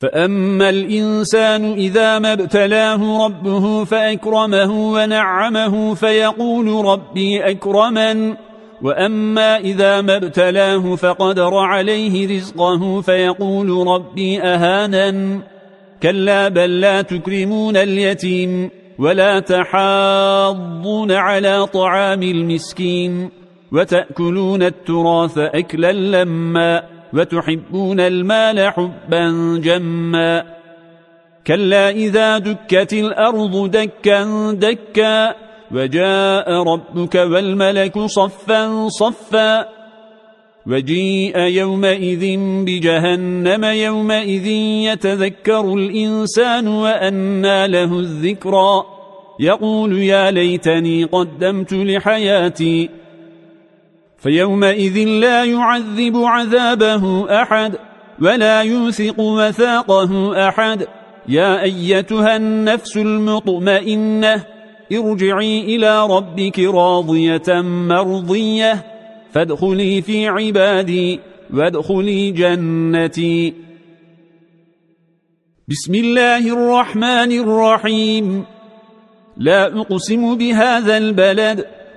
فأما الإنسان إذا ما ابتلاه ربه فأكرمه ونعمه فيقول ربي أكرمن وأما إذا ما ابتلاه فقدر عليه رزقه فيقول ربي أهانا كلا بل لا تكرمون اليتيم ولا تحاضون على طعام المسكين وتأكلون التراث أكلا لما وتحبون المال حبا جما. كلا إذا دكت الأرض دكا دكا وجاء ربك والملك صفا صفا. وجيء يومئذ بجهنم يومئذ يتذكر الإنسان وأنى له الذكرى. يقول يا ليتني قدمت لحياتي فيومئذ لا يعذب عذابه أحد ولا يوثق وثاقه أحد. يا أيتها النفس المطمئنة ارجعي إلى ربك راضية مرضية. فادخلي في عبادي وادخلي جنتي. بسم الله الرحمن الرحيم. لا أقسم بهذا البلد